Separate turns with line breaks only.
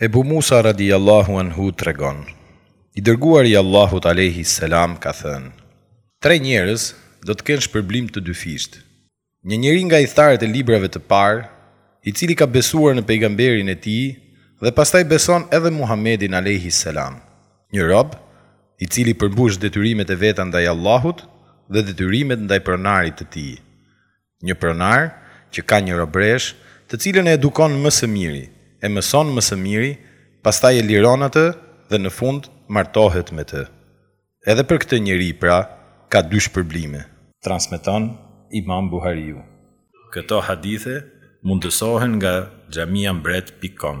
Ebu Musa radijallahu anhu tregon, I dërguari i Allahut alejhi selam ka thënë, Tre njerëz do të kenë shpërblim të dyfishtë, Një njeri nga ithtarët e librave të parë, i cili ka besuar në pejgamberin e tij dhe pastaj beson edhe Muhamedin alejhi selam, një rob, i cili përmbush detyrimet e veta ndaj Allahut dhe detyrimet ndaj pronarit të tij, Një pronar që ka një robreshë të cilën e edukon më së miri, e mëson më së miri, pastaj e liron atë dhe në fund martohet me të. Edhe për këtë njeri, pra, ka dy shpërblime. Transmeton Imam Buhariu. Këto hadithe mundësohen nga xhamiambret pikë kom.